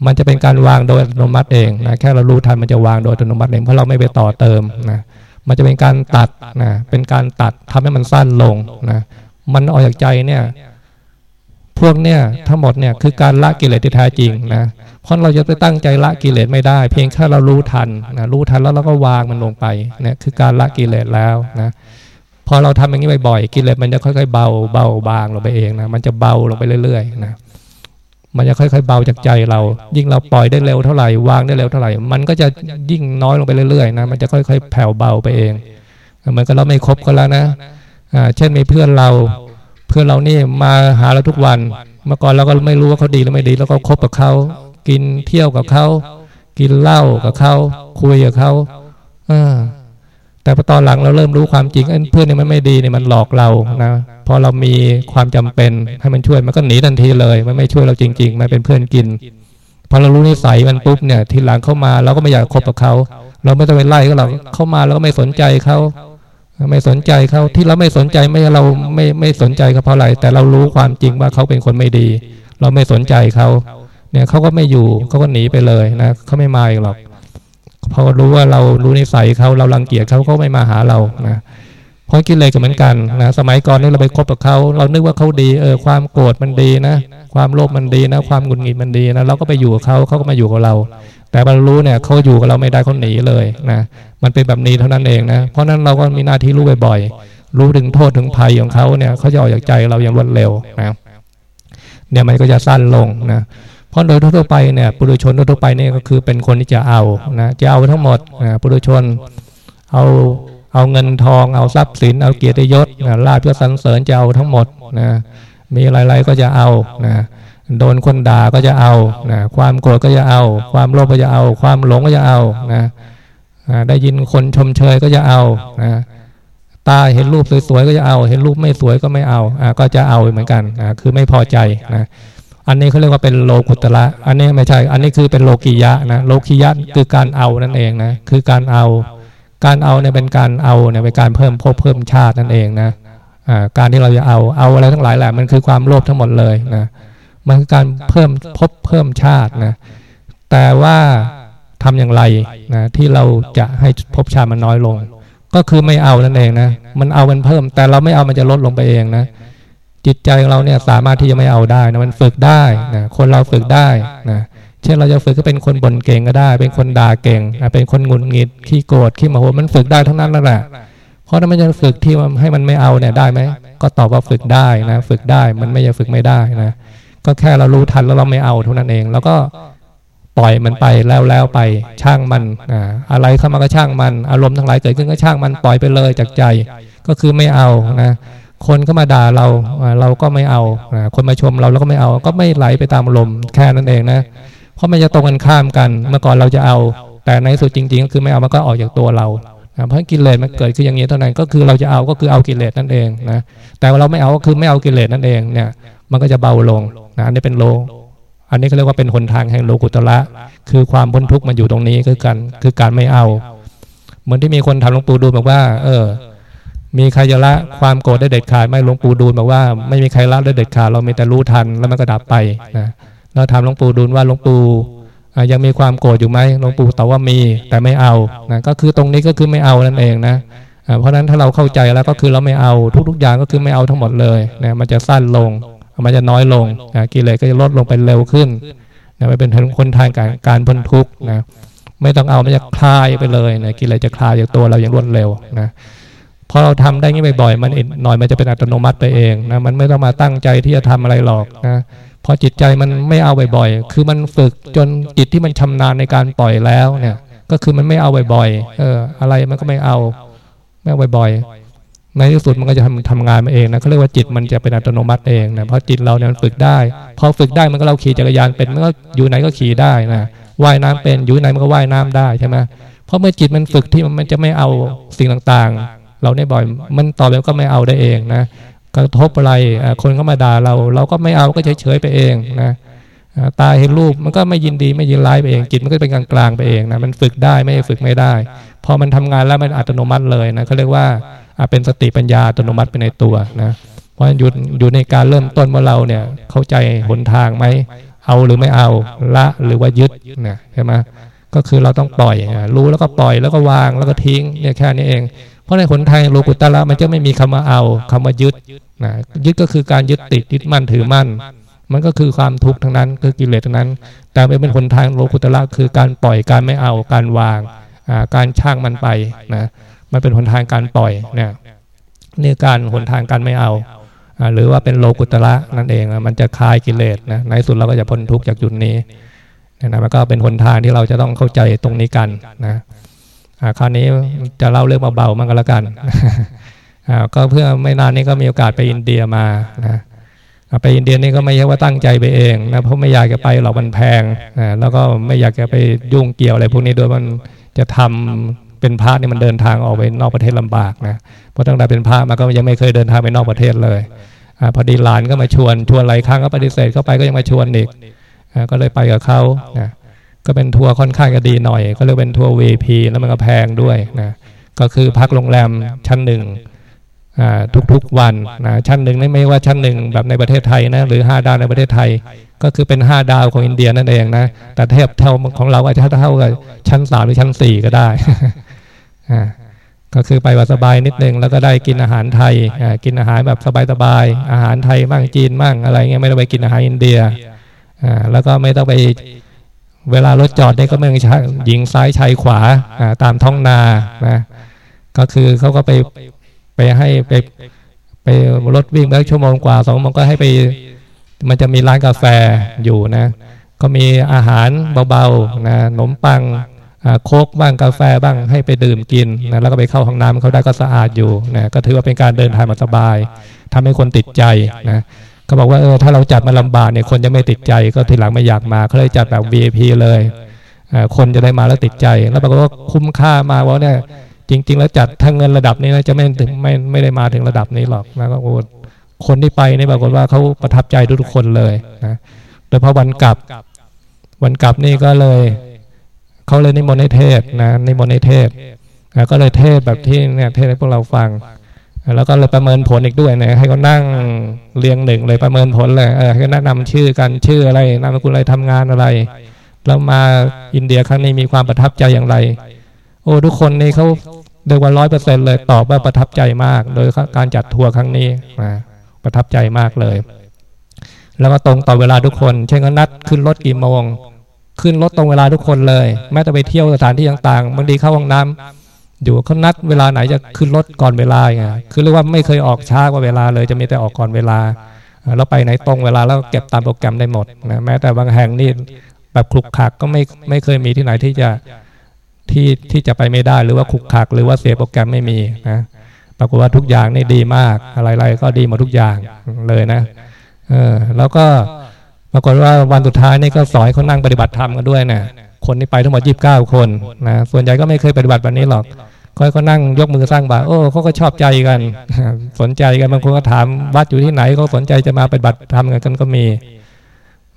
มันจะเป็นการวางโดยอัตโนมัติเองนะแค่เรารู้ทันมันจะวางโดยอัตโนมัติเองเพราะเราไม่ไปต่อเติมนะมันจะเป็นการตัดนะเป็นการตัดทำให้มันสั้นลงนะมันออกจากใจเนี่ยพวกเนี่ยทั้งหมดเนี่ยคือการละกิเลสที่แท้จริงนะเพราะเราจะไปตั้งใจละกิเลสไม่ได้ เพียงแค่เรารู้ทันนะรู้ทันแล้วเราก็วางมันลงไปเนี่ยคือการละกิเลสแล้วนะพอเราทำอย่างนี้บ่อยๆกิเลสมันจะค่อยๆเบาเบาบางลงไปเองนะมันจะเบาลงไปเรื่อยๆนะ มันจะค่อย ๆ เบาจากใจเรา ยิ่งเราปล่อยได้เร็วเท่าไหร่วางได้เร็วเท่าไหร่ มันก็จะยิ่งน้อยลงไปเรื่อยๆนะมันจะค่อย ๆ แผ่วเบาไปเองเหมือนกับเราไม่คบกันแล้วนะเช่นมีเพื่อนเรา เพื่อนเรานี่มาหาเราทุกวัน เมื่อก่อนเราก็ไม่รู้ว่าเขาดีหรือไม่ดี แล้วก็คบกับเขา กินเที่ยวกับเขา กินเหล้ากับเขา คุยกับเขา แต่พอตอนหลังเราเริ่มรู้ความจริงเพื่อนนี่มันไม่ดีเนี่ยมันหลอกเรานะพอเรามีความจำเป็นให้มันช่วยมันก็หนีทันทีเลย มันไม่ช่วยเราจริง ๆ มันเป็นเพื่อนกินพอเรารู้นิสัยมันปุ๊บเนี่ยทีหลังเข้ามาเราก็ไม่อยากคบกับเขาเราไม่ต้องไปไล่ก็เราเข้ามาเราก็ไม่สนใจเขาไม่สนใจเขาที่เราไม่สนใจไม่เราไม่ไม่สนใจเขาเพราะอะไรแต่เรารู้ความจริงว่าเขาเป็นคนไม่ดี เราไม่สนใจเขาเนี่ยเขาก็ไม่อยู่เขาก็หนีไปเลยนะเขาไม่มาอีกหรอก พอรู้ว่าเรารู้นิสัยเขาเรารังเกียจเขาเขาไม่มาหาเรานะเพราะกิเลสก็เหมือนกันนะสมัยก่อนนี่เราไปคบกับเขาเรานึกว่าเขาดีเออความโกรธมันดีนะ ความโลภมันดีนะ ความหงุดหงิดมันดีนะเราก็ไปอยู่กับเขาเขาก็มาอยู่กับเรา แต่บรรลุเนี่ยเขาอยู่กับเราไม่ได้เขาหนีเลยนะมันเป็นแบบนี้เท่านั้นเองนะเพราะนั้นเราก็มีหน้าที่รู้บ่อยๆรู้ถึงโทษถึงภัยของเขาเนี่ยเขาจะออกจากใจเราอย่างรวดเร็วนะเนี่ยมันก็จะสั้นลงนะ เพราะโดยทั่วไปเนี่ยปุถุชนทั่วไปเนี่ยก็คือเป็นคนที่จะเอานะจะเอาทั้งหมดนะปุถุชนเอาเอาเงินทอง เอาทรัพย์สิน เอาเกียรติยศนะลาภยศสรรเสริญจะเอาทั้งหมดนะมีอะไรๆก็จะเอานะโดนคนด่าก็จะเอานะความโกรธก็จะเอา ความโลภก็จะเอา ความหลงก็จะเอานะได้ยินคนชมเชยก็จะเอานะตาเห็นรูปสวยๆก็จะเอา เห็นรูปไม่สวยก็ไม่เอาอ่าก็จะเอาเหมือนกันอ่าคือไม่พอใจนะ อันนี้เขาเรียกว่าเป็นโลกุตระอันนี้ไม่ใช่ อันนี้คือเป็นโลกิยะนะโลกิยะคือการเอานั่นเองนะคือการเอา การเอาเนี่ยเป็นการเอาเนี่ยเป็นการเพิ่มภพเพิ่มชาตินั่นเองนะอ่าการที่เราจะเอาเอาอะไรทั้งหลายแหละมันคือความโลภทั้งหมดเลยนะมันคือการเพิ่มภพเพิ่มชาตินะแต่ว่าทำอย่างไรนะที่เราจะให้ภพชาติมันน้อยลง ก็คือไม่เอานั่นเองนะมันเอามันเพิ่ม แต่เราไม่เอามันจะลดลงไปเองนะ จิตใจของเราเนี่ยสามารถที่จะไม่เอาได้นะมันฝึกได้นะคนเราฝึกได้นะเช่นเราจะฝึกก็เป็นคนบ่นเก่งก็ได้ เป็นคนด่าเก่งนะเป็นคนงุนงิดขี้โกรธขี้โมโหมันฝึกได้ทั้งนั้นนั่นแหละเพราะถ้ามันจะฝึกที่ให้มันไม่เอาเนี่ยได้ไหมก็ตอบว่าฝึกได้นะ ฝึกได้มันไม่จะฝึกไม่ได้นะก็แค่เรารู้ทันแล้วเราไม่เอาเท่านั้นเอง แล้วก็ปล่อยมันไปแล้วแล้วไปช่างมันอะไรเข้ามาก็ช่างมัน อารมณ์ทั้งหลายเกิดขึ้นก็ช่างมันปล่อยไปเลยจากใจ ก็คือไม่เอานะ คนเข้ามาด่าเราเราก็ไม่เอา คนมาชมเราเราก็ไม่เอา ก็ไม่ไหลไปตามลมแค่นั้นเองนะ เพราะมันจะตรงกันข้ามกัน เมื่อก่อนเราจะเอา แต่ในสุดจริง ๆ ก็คือไม่เอามันก็ออกจากตัวเรา เพราะกิเลสมันเกิดขึ้นอย่างนี้เท่านั้น ก็คือเราจะเอาก็คือเอากิเลสนั่นเองนะ แต่เราไม่เอาก็คือไม่เอากิเลสนั่นเองเนี่ย มันก็จะเบาลงนะอันนี้เป็นโลอันนี้เขาเรียกว่าเป็นหนทางแห่งโลกุตระคือความพ้นทุกข์มันอยู่ตรงนี้คือการคือการไม่เอา เหมือนที่มีคนถามหลวงปู่ดูบอกว่า เออ มีใครจะละความโกรธได้เด็ดขาดไหมหลวงปู่ดูลบอกว่าไม่มีใครละได้เด็ดขาดเรามีแต่รู้ทันแล้วมันก็ดับไปนะเราถามหลวงปู่ดูลว่าหลวงปู่ยังมีความโกรธอยู่ไหมหลวงปู่ตอบว่ามีแต่ไม่เอานะก็คือตรงนี้ก็คือไม่เอานั่นเองนะเพราะฉะนั้นถ้าเราเข้าใจแล้วก็คือเราไม่เอาทุก ๆ อย่างก็คือไม่เอาทั้งหมดเลยนะมันจะสั้นลง มันจะน้อยลงนะกิเลสก็จะลดลงไปเร็วขึ้นนะไปเป็นคนทางการการพ้นทุกข์นะไม่ต้องเอามันจะคลายไปเลยนะกิเลสจะคลายจากตัวเราอย่างรวดเร็วนะ พอเราทำได้งี้บ่อยๆมันหน่อยมันจะเป็นอัตโนมัติไปเองนะมันไม่ต้องมาตั้งใจที่จะทำอะไรหรอกนะพอจิตใจมันไม่เอาบ่อยๆคือมันฝึกจนจิตที่มันชำนาญในการปล่อยแล้วเนี่ย ก็คือมันไม่เอาบ่อยๆเออ อะไรมันก็ไม่เอาไม่เอาบ่อยๆในที่สุดมันก็จะทำทำงานมาเองนะเขาเรียกว่าจิตมันจะเป็นอัตโนมัติเองนะเพราะจิตเราเนี่ยมันฝึกได้ พอฝึกได้มันก็เราขี่จักรยานเป็นมันก็อยู่ไหนก็ขี่ได้นะว่ายน้ำเป็นอยู่ไหนมันก็ว่ายน้ำได้ใช่ไหมเพราะเมื่อจิตมันฝึกที่มันจะไม่เอาสิ่งต่างๆ เราเนี่ยบ่อยมันต่อไปก็ไม่เอาได้เองนะกระทบอะไรคนเข้ามาด่าเรา เราก็ไม่เอาก็เฉยๆไปเองนะตาเห็นรูปมันก็ไม่ยินดีไม่ยินร้ายไปเองจิตมันก็เป็นกลางๆไปเองนะมันฝึกได้ไม่ฝึกไม่ได้ พอมันทำงานแล้วมันอัตโนมัติเลยนะเขาเรียกว่าเป็นสติปัญญาอัตโนมัติไปในตัวนะเพราะอยู่อยู่ในการเริ่มต้นว่าเราเนี่ยเข้าใจหนทางไหมเอาหรือไม่เอาละหรือว่ายึดนะใช่ไหมก็คือเราต้องปล่อยรู้แล้วก็ปล่อยแล้วก็วางแล้วก็ทิ้งเนี่ยแค่นี้เอง ราะในหนทางโลกุตละมันจะไม่มีคำว่าเอาคำว่ายึดนะยึดก็คือการยึดติดยึดมั่นถือมั่น มันก็คือความทุกข์ทั้งนั้นคือกิเลสทั้งนั้น แต่เป็นหนทางโลกุตละคือการปล่อยการไม่เอาการวางการช่างมันไปนะมันเป็นหนทางการปล่อยเนี่ยนี่การหนทางการไม่เอา หรือว่าเป็นโลกุตละนั่นเองมันจะคลายกิเลสนะในสุดเราก็จะพ้นทุกข์จากจุดนี้นะมันก็เป็นหนทางที่เราจะต้องเข้าใจตรงนี้กันนะ คราวนี้จะเล่าเรื่องเบาๆมันก็แล้วกันก็เพื่อไม่นานนี้ก็มีโอกาสไปอินเดียมานะไปอินเดียนี่ก็ไม่ใช่ว่าตั้งใจไปเองนะเพราะไม่อยากจะไปหรอกมันแพงนะแล้วก็ไม่อยากจะไปยุ่งเกี่ยวอะไรพวกนี้โดยมันจะทำเป็นพระนี่มันเดินทางออกไปนอกประเทศลำบากนะเพราะตั้งแต่เป็นพระมาก็ยังไม่เคยเดินทางไปนอกประเทศเลยอพอดีหลานก็มาชวนชวนหลายครั้งก็ปฏิเสธเข้าไปก็ยังมาชวนอีกก็เลยไปกับเขานะ ก็เป็นทัวร์ค่อนข้างจะดีหน่อยก็เรียกเป็นทัวร์ VP แล้วมันก็แพงด้วยนะก็คือพักโรงแรมชั้นหนึ่งทุกๆวันนะชั้นหนึ่งไม่ว่าชั้นหนึ่งแบบในประเทศไทยนะหรือห้าดาวในประเทศไทย ก็คือเป็นห้าดาวของอินเดียนั่นเองนะแต่เทียบเท่าของเราอาจจะเท่ากับชั้นสามหรือชั้นสี่ก็ได้ก็คือไปแบบสบายนิดนึงแล้วก็ได้กินอาหารไทยกินอาหารแบบสบายๆอาหารไทยมั่งจีนมั่งอะไรเงี้ยไม่ต้องไปกินอาหารอินเดียแล้วก็ไม่ต้องไป เวลารถจอดเนี่ยก็ไม่ต้องยิงซ้ายชายขวาตามท้องนานะก็คือเขาก็ไปไปให้ไปไปรถวิ่งไปชั่วโมงกว่าสองโมงก็ให้ไป มันจะมีร้านกาแฟอยู่นะ ก็มีอาหารเบาๆนะขนมปังโคกบ้างกาแฟบ้างให้ไปดื่มกินนะแล้วก็ไปเข้าห้องน้ำเขาได้ก็สะอาดอยู่นะก็ถือว่าเป็นการเดินทางมาสบายทำให้คนติดใจนะ ก็บอกว่าเออถ้าเราจัดมาลำบากเนี่ยคนจะไม่ติดใจก็ทีหลังไม่อยากมาเขาเลยจัดแบบ VIP เลยคนจะได้มาแล้วติดใจ แล้วบอกว่าคุ้มค่ามาว่าเนี่ยจริง ๆ แล้วจัดทั้งเงินระดับนี้นะจะไม่ถึงไม่ไม่ได้มาถึงระดับนี้หรอกนะก็โอ้คนที่ไปนี่บอกว่าเขาประทับใจทุกคนเลยนะโดยเฉพาะวันกลับ วันกลับนี่ก็เลยเขาเลยนิมนต์ให้เทศนะนิมนต์ให้เทศก็เลยเทศแบบที่เนี่ยเทศให้พวกเราฟัง แล้วก็เลยประเมินผลอีกด้วยนะให้เขานั่งเรียงหนึ่งเลยประเมินผลเลยให้แนะนำชื่อกันชื่ออะไรนามสกุลอะไรทำงานอะไร แล้วมาอินเดียครั้งนี้มีความประทับใจอย่างไร โอ้ทุกคนนี่เขาเรียกว่าร้อยเปอร์เซ็นเลยตอบว่าประทับใจมาก โดยการจัดทัวร์ครั้งนี้นะประทับใจมากเลย แล้วก็ตรงต่อเวลาทุกคน เช่นก็นัดขึ้นรถกี่โมง ขึ้นรถตรงเวลาทุกคนเลย แม้แต่ไปเที่ยวสถานที่ต่างๆบางทีเข้าห้องน้ำ อยู่เขานัดเวลาไหนจะขึ้นรถก่อนเวลาไงคือเรียกว่าไม่เคยออกช้ากว่าเวลาเลยจะมีแต่ออกก่อนเวลาเราไปไหนตรงเวลาแล้วเก็บตามโปรแกรมได้หมดนะแม้แต่บางแห่งนี่แบบคลุกคลักก็ไม่ไม่เคยมีที่ไหนที่จะที่ที่จะไปไม่ได้หรือว่าคลุกคลัก หรือว่าเสียโปรแกรมไม่มีนะปรากฏว่าทุกอย่างนี่ดีมากอะไรๆก็ดีหมดทุกอย่างเลยนะเออแล้วก็ปรากฏว่าวันสุดท้ายนี่ก็สอนเขานั่งปฏิบัติธรรมกันด้วยนะคนที่ไปทั้งหมดยี่สิบเก้าคนนะส่วนใหญ่ก็ไม่เคยปฏิบัติแบบนี้หรอก ก็ก็นั่งยกมือสร้างบาตรโอ้เขาก็ชอบใจกัน สนใจกันบางคนก็ถามวัดอยู่ที่ไหนเขาสนใจจะมาปฏิบัติทำกันก็มี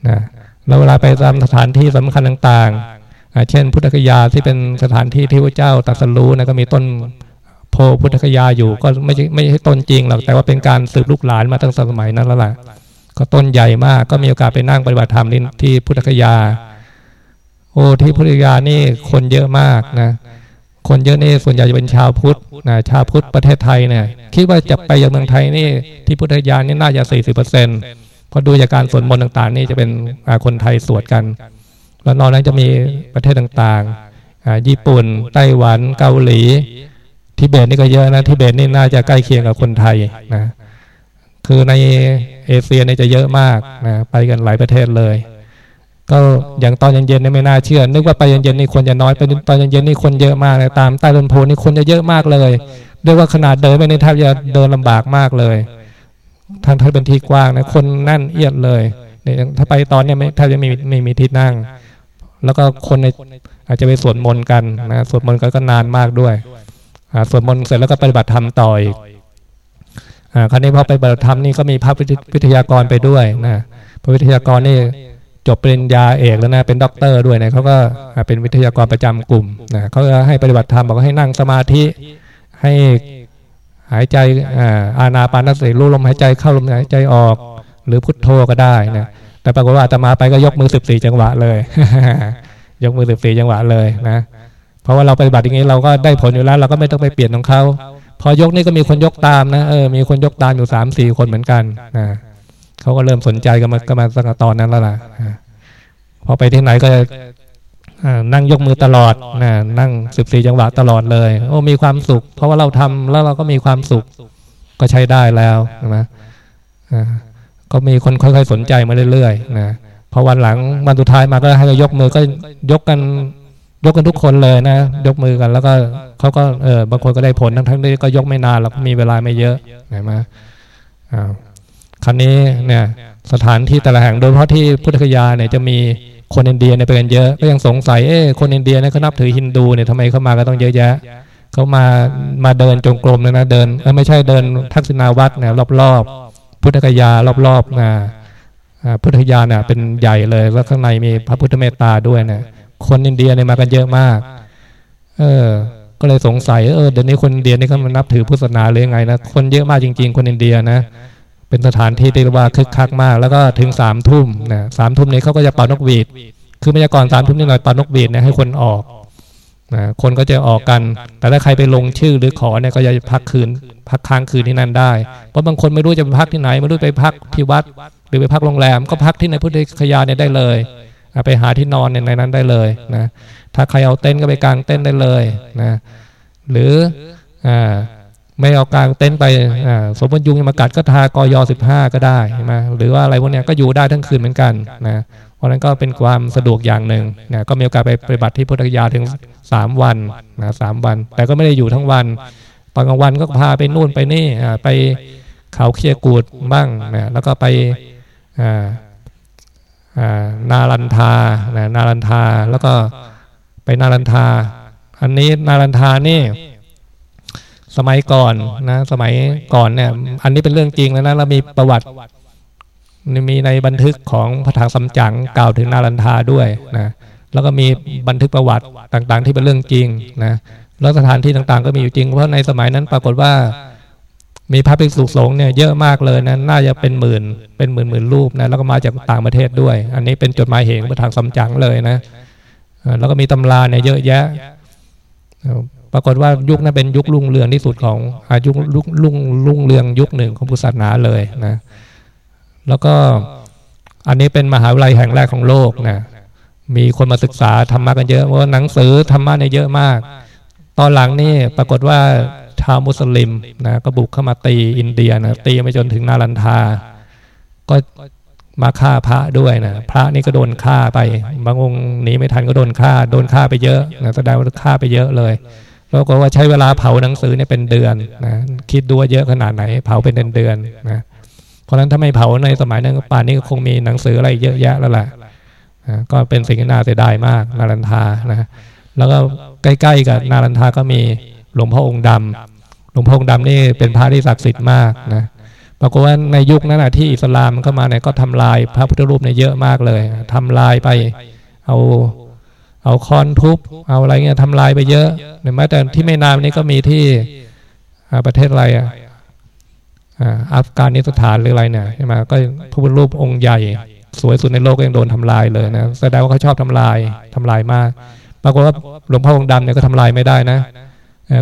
นะแล้วเวลาไปตามสถานที่สำคัญต่างๆ เช่น พุทธคยาที่เป็นสถานที่ที่พระเจ้าตรัสรู้นะก็มีต้นโพพุทธคยาอยู่ก็ไม่ใช่ไม่ใช่ต้นจริงหรอกแต่ว่าเป็นการสืบลูกหลานมาตั้งสมัยนั้นแล้วล่ะก็ต้นใหญ่มากก็มีโอกาสไปนั่งปฏิบัติธรรมที่พุทธคยา โอ้ที่พุทธคยานี่คนเยอะมากนะ คนเยอะนี่ส่วนใหญ่จะเป็นชาวพุทธนะชาวพุทธประเทศไทยเนี่ยคิดว่าจะไปยังเมืองไทยนี่ที่พุทธยานี่น่าจะสี่สิบเปอร์เซ็นต์พอดูจากการสวดมนต์ต่าง ๆ นี่จะเป็นคนไทยสวดกัน แล้วนอกนั้นจะมีประเทศต่างๆ ญี่ปุ่น ไต้หวันเกาหลีทิเบตนี่ก็เยอะนะทิเบตนี่น่าจะใกล้เคียงกับคนไทยนะคือในเอเชียนี่จะเยอะมากนะไปกันหลายประเทศเลย ก็อย่างตอนเย็นๆนี่ไม่น่าเชื่อ นึกว่าไปเย็นๆนี่คนจะน้อยไปตอนเย็นๆนี่คนเยอะมากเลยตามใต้ต้นโพนี่คนจะเยอะมากเลยเรียกว่าขนาดเดินไปนี่แทบจะเดินลำบากมากเลยทางท่านเป็นที่กว้างนะคนนั่นเอียดเลยเนี่ยถ้าไปตอนเนี้ยไม่แทบจะไม่ไม่มีที่นั่ง แล้วก็คนในอาจจะไปสวดมนต์กันนะสวดมนต์ก็นานมากด้วยสวดมนต์เสร็จแล้วก็ปฏิบัติธรรมต่ออีกคราวนี้พอไปปฏิบัติธรรมนี่ก็มีพระวิทยากรไปด้วยนะพระวิทยากรนี่ จบปริญญาเอกแล้วนะเป็นด็อกเตอร์ด้วยนะเขาก็เป็นวิทยากรประจำกลุ่มนะเขาจะให้ปฏิบัติธรรมบอกให้นั่งสมาธิให้หายใจอาณาปานสติรู้ลมหายใจเข้าลมหายใจออก หรือพุทโธก็ได้นะแต่ปรากฏว่าอาตมาไปก็ยกมือสิบสี่จังหวะเลย ยกมือสิบสี่จังหวะเลยนะเพราะว่าเราปฏิบัติอย่างนี้เราก็ได้ผลอยู่แล้วเราก็ไม่ต้องไปเปลี่ยนของเขาพอยกนี่ก็มีคนยกตามนะเออมีคนยกตามอยู่สามสี่คนเหมือนกันนะ เขาก็เริ่มสนใจกันมากันมาสักตอนนั้นแล้วล่ะพอไปที่ไหนก็นั่งยกมือตลอดนะนั่งสิบสี่จังหวะตลอดเลย โอ้มีความสุข เพราะว่าเราทำแล้วเราก็มีความสุข ก็ใช้ได้แล้วนะก็มีคนค่อยๆสนใจมาเรื่อยๆนะพอวันหลังวันสุดท้ายมาก็ให้ยกมือก็ยกกันยกกันทุกคนเลยนะ ยกมือกัน แล้วก็เขาก็เออบางคนก็ได้ผลทั้งทั้งที่ก็ยกไม่นานแล้วมีเวลาไม่เยอะเห็นไหมอ้าว ครั้นี้เนี่ยสถานที่แต่ละแห่งโดยเฉพาะที่พุทธคยาเนี่ยจะมีคนอินเดียเนี่ยเป็นเยอะ ก็ยังสงสัยเอ๊ะคนอินเดียเนี่ยเขานับถือฮินดูเนี่ยทำไมเขามาก็ต้องเยอะแยะเขามามาเดินจงกรมเลยนะเดินไม่ใช่เดินทักษิณาวัดเนี่ยรอบๆ พุทธคยารอบๆนะพุทธคยาเนี่ยเป็นใหญ่เลยแล้วข้างในมีพระพุทธเมตตาด้วยเนี่ยคนอินเดียเนี่ยมากันเยอะมาก เออ ก็เลยสงสัยเออเดี๋ยวนี้คนอินเดียนี่เขามานับถือพุทธศาสนาเลยไงนะคนเยอะมากจริง ๆ คนอินเดียนะ เป็นสถานที่ที่เรียกว่าคึกคักมาก แล้วก็ถึงสามทุ่มนะสามทุ่มนี้เขาก็จะเป่านกหวีด คือไม่ใช่ก่อนสามทุ่มนิดหน่อยเป่านกหวีดนะให้คนออกนะคนก็จะออกกัน แต่ถ้าใครไปลงชื่อหรือขอเนี่ยก็จะพักคืน พักค้างคืนที่นั่นได้ เพราะบางคนไม่รู้จะไปพักที่ไหน ไม่รู้ไปพักที่วัด หรือไปพักโรงแรม ก็พักที่ในพุทธคยาเนี่ยได้เลย ไปหาที่นอนในนั้นได้เลยนะ ถ้าใครเอาเต็นก็ไปกางเต็นได้เลยนะ หรืออ่า ไม่เอากลางเต็นท์ไปสมมติยุงมากัดก็ทากอยสิบห้าก็ได้ใช่ไหมหรือว่าอะไรพวกนี้ก็อยู่ได้ทั้งคืนเหมือนกันนะเพราะนั้นก็เป็นความสะดวกอย่างหนึ่งนะก็มีโอกาสไปปฏิบัติที่พุทธคยาถึงสามวันนะสามวัน แต่ก็ไม่ได้อยู่ทั้งวันตอนกลางวันก็พาไปนู่นไปนี่ไปเขาเคียกูดบ้างนะแล้วก็ไปนาลันทานะนาลันทาแล้วก็ไปนาลันทา อันนี้นาลันทานี่ สมัยก่อนนะ สมัยก่อนเนี่ย อันนี้เป็นเรื่องจริงแล้วนะเรามีประวัติมีในบันทึกของพระถังสำจังกล่าวถึงนารันทาด้วยนะแล้วก็มีบันทึกประวัติต่างๆ ที่เป็นเรื่องจริงนะแล้วสถานที่ต่างๆ ก็มีอยู่จริงเพราะในสมัยนั้นปรากฏว่า มีพระภิกษุสงฆ์เนี่ยเยอะมากเลยนะน่าจะเป็นหมื่นเป็นหมื่นหมื่นรูปนะแล้วก็มาจากต่างประเทศด้วย อันนี้เป็นจดหมายเหตุพระถังสำจังเลยนะแล้วก็มีตำราเนี่ยเยอะแยะ ปรากฏว่ายุคนั้นเป็นยุครุ่งเรืองที่สุดของอายุรุ่งรุ่งรุ่งเรืองยุคหนึ่งของพุทธศาสนาเลยนะแล้วก็อันนี้เป็นมหาวิทยาลัยแห่งแรกของโลกนะมีคนมาศึกษาธรรมะกันเยอะเพราะหนังสือธรรมะเนี่ยเยอะมาก ตอนหลังนี่ปรากฏว่าชาวมุสลิมนะก็บุกเข้ามาตีอินเดียนะตีไปจนถึงนารันทา ก็มาฆ่าพระด้วยนะพระนี่ก็โดนฆ่าไป บางองค์หนีไม่ทันก็โดนฆ่า โดนฆ่าไปเยอะนะแสดงว่าฆ่าไปเยอะเลย แล้วก็ว่าใช้เวลาเผาหนังสือเนี่ยเป็นเดือนนะคิดดูว่าเยอะขนาดไหน เผาเป็นเดือนๆนะเพราะฉะนั้นถ้าไม่เผาในสมัยนั้นป่านนี้ก็คงมีหนังสืออะไรเยอะแยะแล้วแหละนะก็เป็นสิ่งที่น่าเสียดายมากนารันทานะแล้วก็ใกล้ๆกับนารันทาก็มีหลวงพ่อองค์ดำหลวงพ่อองค์ดำนี่เป็นพระที่ศักดิ์สิทธิ์มากนะปรากฏว่าในยุคนั้นนะที่อิสลามเข้ามาเนี่ยก็ทำลายพระพุทธรูปเนี่ยเยอะมากเลยทำลายไปเอา เอาคอนทุบเอาอะไรเงี้ยทำลายไปเยอะแม้แต่ที่ไม่นานนี้ก็มีที่ประเทศอะไรอะอัฟกานิสถานหรืออะไรเนี่ยใช่ไหมก็พระพุทธรูปองค์ใหญ่ สวยสุดในโลกก็ยังโดนทำลายเลยนะแสดงว่าเขาชอบทำลายทำลายมากปรากฏว่าหลวงพ่อองค์ดำเนี่ยก็ทำลายไม่ได้นะ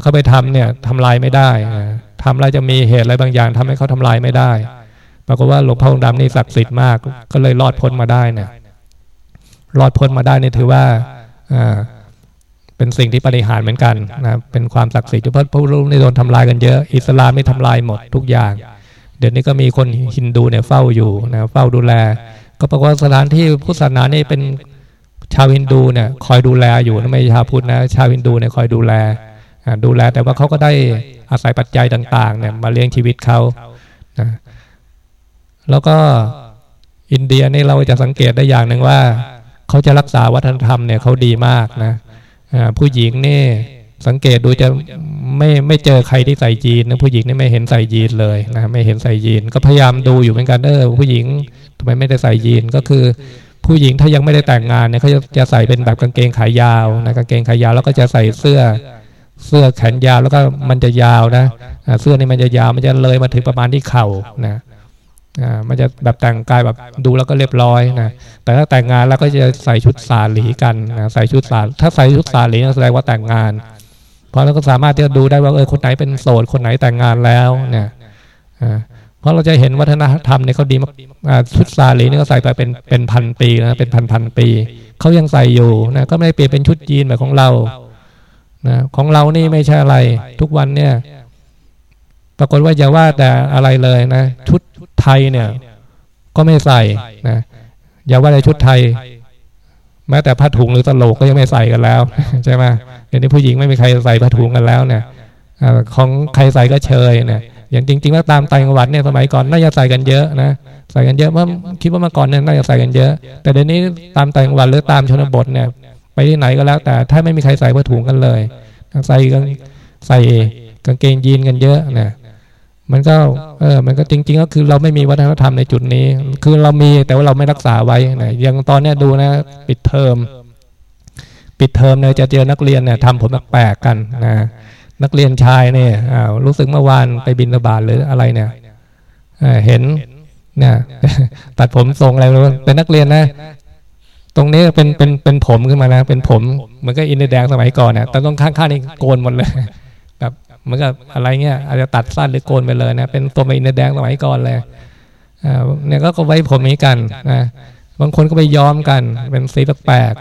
เขาไปทำเนี่ยทำลายไม่ได้ทำอะไรจะมีเหตุอะไรบางอย่างทำให้เขาทำลายไม่ได้ ปรากฏว่าหลวงพ่อองค์ดำนี่ศักดิ์สิทธิ์มาก ก็เลยรอดพ้นมาได้เนี่ยรอดพ้นมาได้นี่ถือว่า เป็นสิ่งที่ปฏิหารเหมือนกันนะเป็นความศักดิ์สิทธิ์เพราะพระรูปนี่โดนทำลายกันเยอะ อิสลามไม่ทำลายหมดทุกอย่าง เดี๋ยวนี้ก็มีคนฮินดูเนี่ยเฝ้าอยู่นะเฝ้าดูแล ก็บอกว่าสถานที่พุทธศาสนานี่เป็นชาวฮินดูเนี่ยคอยดูแลอยู่นะไม่ชาวพุทธนะชาวฮินดูเนี่ยคอยดูแลดูแลแต่ว่าเขาก็ได้อาศัยปัจจัยต่างๆเนี่ยมาเลี้ยงชีวิตเขานะแล้วก็อินเดียนี่เราจะสังเกตได้อย่างหนึ่งว่า เขาจะรักษาวัฒนธรรมเนี่ยเขาดีมากนะผู้หญิงนี่สังเกตดูจะไม่ไม่เจอใครที่ใส่ยีนนะผู้หญิงนี่ไม่เห็นใส่ยีนเลยนะไม่เห็นใส่ยีนก็พยายามดูอยู่เหมือนกันเออผู้หญิงทำไมไม่ได้ใส่ยีนก็คือ ผู้หญิงถ้ายังไม่ได้แต่งงานเนี่ยเขาจะจะใส่เป็นแบบกางเกงขายาวนะกางเกงขายาวแล้วก็จะใส่เสื้อเสื้อแขนยาวแล้วก็มันจะยาวนะเสื้อนี่มันจะยาวมันจะเลยมาถึงประมาณที่เข่านะ มันจะแบบแต่งกายแบบดูแล้วก็เรียบร้อยนะ แต่ถ้าแต่งงานแล้วก็จะใส่ชุดสาลีกันนะใส่ชุดสาถ้าใส่ชุดสาลีแสดงว่าแต่งงาน เพราะเราก็สามารถที่จะดูได้ว่าเออคนไหนเป็นโสดคนไหนแต่งงานแล้วเนี่ยเพราะเราจะเห็นวัฒนธรรมเนี่ยเขาดีมากชุดสาลีนี่ก็ใส่ไปเป็นเป็นพันปีนะเป็นพันพันปีเขายังใส่อยู่นะก็ไม่ได้เปลี่ยนเป็นชุดยีนแบบของเรานะของเรานี่ไม่ใช่อะไรทุกวันเนี่ย ปรากฏว่าอย่าว่าแต่อะไรเลยนะ ชุด ไทยเนี่ย ก็ไม่ใส่นะอย่าว่าในชุดไทย แม้แต่ผ้าถุงหรือตโลกก็ยังไม่ใส่กันแล้วใช่ไหมเดี๋ยวนี้ผู้หญิงไม่มีใครใส่ผ้าถุงกันแล้วเนี่ยของใครใส่ก็เชยเนี่ยอย่างจริงๆแล้วตามต่างจังหวัดเนี่ยสมัยก่อนน่าจะใส่กันเยอะนะใส่กันเยอะเพราะคิดว่าเมื่อก่อนเนี่ยน่าจะใส่กันเยอะ แต่เดี๋ยวนี้ตามต่างจังหวัดหรือตามชนบทเนี่ย ไปที่ไหนก็แล้ว แต่ถ้าไม่มีใครใส่ผ้าถุงกันเลยใส่กันใส่กางเกงยีนกันเยอะนะ มันก็เออมันก็จริง ๆ ก็คือเราไม่มีวัฒนธรรมในจุดนี้ คือเรามีแต่ว่าเราไม่รักษาไว้นะย่างตอนเนี้ยดูนะ ปิดเทอมปิดเทอมเนี่ยจะเจอนักเรียนเนี่ยทำผลแปลกกันนะนักเรียนชายเนี่ยรู้สึกเมื่อวานไปบินระบาดหรืออะไรเนี่ยเห็นเนี่ยตัดผมทรงอะไรเป็นนักเรียนนะตรงนี้เป็นเป็นเป็นผมขึ้นมานะ เป็นผมเหมือนกับอินเดียแดงสมัยก่อนเนี่ยแต่ตรงข้างๆนี่โกนหมดเลย เหมือนกับอะไรเงี้ยอาจจะตัดสั้นหรือโกนไปเลยนะเป็นตัวอินเดียแดงสมัยก่อนเลยเนี่ยก็ไว้ผมนี้กันนะบางคนก็ไปย้อมกัน เป็นสีแปลก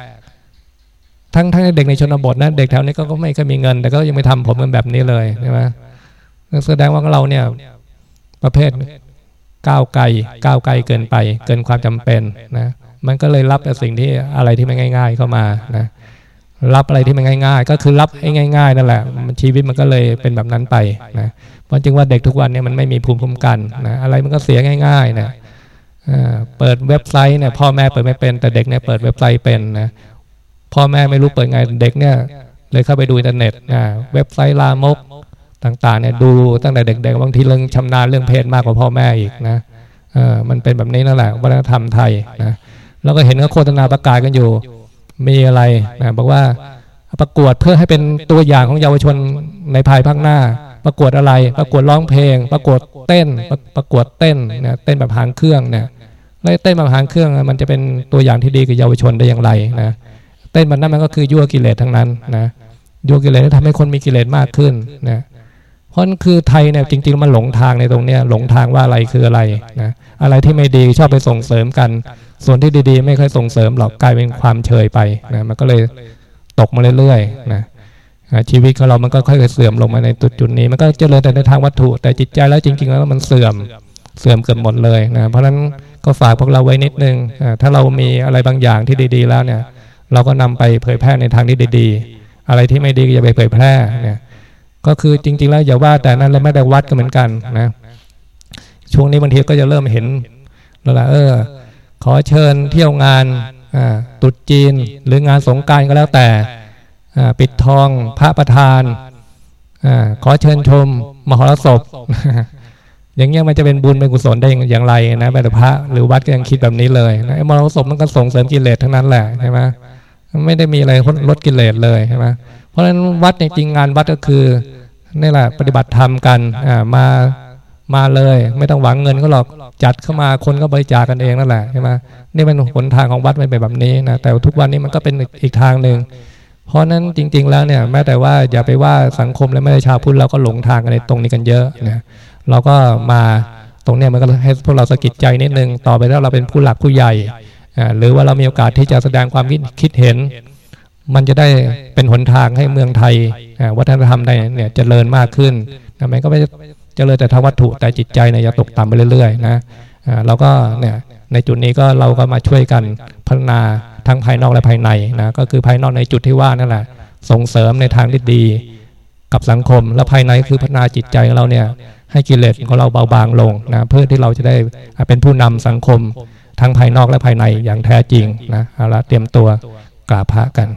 ทั้งทั้งเด็กในชนบทนะเด็กแถวนี้ก็ไม่เคยมีเงิน แต่ก็ยังไม่ทำผมกันแบบนี้เลยใช่ไหมแสดงว่าเราเนี่ย ประเภทก้าวไกลก้าวไกลเกินไป เกินความจำเป็นนะมันก็เลยรับแต่สิ่งที่อะไรที่ไม่ง่าย ๆ เข้ามานะ รับอะไรที่มันง่าย ๆ ก็คือรับให้ง่าย ๆ นั่นแหละมันชีวิตมันก็เลยเป็นแบบนั้นไปนะเพราะจึงว่าเด็กทุกวันเนี่ยมันไม่มีภูมิคุ้มกันนะอะไรมันก็เสียง่ายๆนะเปิดเว็บไซต์เนี่ยพ่อแม่เปิดไม่เป็น แต่เด็กเนี่ยเปิดเว็บไซต์เป็นนะพ่อแม่ไม่รู้เปิดไงเด็กเนี่ยเลยเข้าไปดูอินเทอร์เน็ตนะเว็บไซต์ลามกต่างๆเนี่ยดูตั้งแต่เด็กๆบางทีเรื่องชำนาญเรื่องเพศมากกว่าพ่อแม่อีกนะเออมันเป็นแบบนี้นั่นแหละวัฒนธรรมไทยนะแล้วก็เห็นเขาโฆษณาประกาศกันอยู่ มีอะไรนะบอกว่าประกวดเพื่อให้เป็นตัวอย่างของเยาวชนในภายภาคหน้า ประกวดอะไร ประกวดร้องเพลง ประกวดเต้น ประกวดเต้นนะเต้นแบบหางเครื่องเนี่ยแล้วเต้นแบบหางเครื่องมันจะเป็นตัวอย่างที่ดีกับเยาวชนได้อย่างไรนะเต้นแบบนั้นมันก็คือยั่วกิเลสทั้งนั้นนะยั่วกิเลสทำให้คนมีกิเลสมากขึ้นนะ เพราะนั่นคือไทยเนี่ยจริง ๆ มันหลงทางในตรงเนี้ยหลงทางว่าอะไรคืออะไรนะอะไรที่ไม่ดีชอบไปส่งเสริมกัน ส่วนที่ดีๆ ไม่ค่อยส่งเสริมหรอกกลายเป็นความเฉยไปนะมันก็เลยตกมาเรื่อยๆนะชีวิตของเรามันก็ค่อยๆเสื่อมลงมาในจุดจุดนี้ มันก็เจริญแต่ในทางวัตถุ แต่จิตใจแล้วจริง ๆ แล้วมันเสื่อมเสื่อมเกือบหมดเลยนะเพราะฉะนั้นก็ฝากพวกเราไว้นิดนึงถ้าเรามีอะไรบางอย่างที่ดีๆ แล้วเนี่ย เราก็นำไปเผยแพร่ในทางที่ดี ๆ อะไรที่ไม่ดีก็อย่าไปเผยแพร่เนี่ย ก็คือจริง ๆ แล้วอย่าว่าแต่นั้นแล้วไม่ได้วัดก็เหมือนกันนะ ช่วงนี้บางทีก็จะเริ่มเห็นแล้วล่ะเออ ขอเชิญเที่ยวงานตุดจีนหรืองานสงการก็แล้วแต่ปิดทองพระประธานอขอเชิญชม มหรสพ อย่างเงี้ยมันจะเป็นบุญเป็นกุศลได้อย่างไรนะแม่พระหรือวัดก็ยังคิดแบบนี้เลยนะมหรสพมันก็ส่งเสริมกิเลสทั้งนั้นแหละใช่ไหมไม่ได้มีอะไรลดกิเลสเลยใช่ไหม เพราะฉะนั้นวัดจริงงานวัดก็คือนี่แหละปฏิบัติธรรมกันมามาเลย ไม่ต้องหวังเงินก็หรอกจัดเข้ามาคนก็บริจาคกันเองนั่นแหละใช่ไหมนี่เป็นหนทางของวัดมันเป็นแบบนี้นะแต่ทุกวันนี้มันก็เป็นอีกทางหนึ่งเพราะนั้นจริง ๆ แล้วเนี่ยแม้แต่ว่าอย่าไปว่าสังคมและไม่ได้ชาวพุทธเราก็หลงทางกันในตรงนี้กันเยอะนะเราก็มาตรงเนี้ยมันก็ให้พวกเราสะกิดใจนิดนึงต่อไปแล้วเราเป็นผู้หลักผู้ใหญ่หรือว่าเรามีโอกาสที่จะแสดงความคิดเห็น มันจะได้เป็นหนทางให้เมืองไทยวัฒนธรรมได้เนี่ยเจริญมากขึ้นทำไมก็ไม่เจริญแต่ทางวัตถุแต่จิตใจเนี่ยจะตกต่ำไปเรื่อยๆนะเราก็เนี่ยในจุดนี้ก็เราก็มาช่วยกันพัฒนาทั้งภายนอกและภายในนะก็คือภายนอกในจุดที่ว่านั่นแหละส่งเสริมในทางที่ดีกับสังคม และภายในคือพัฒนาจิตใจของเราเนี่ยให้กิเลสของเราเบาบางลงนะเพื่อที่เราจะได้เป็นผู้นำสังคมทั้งภายนอกและภายในอย่างแท้จริงนะเอาละเตรียมตัวกราบพระกัน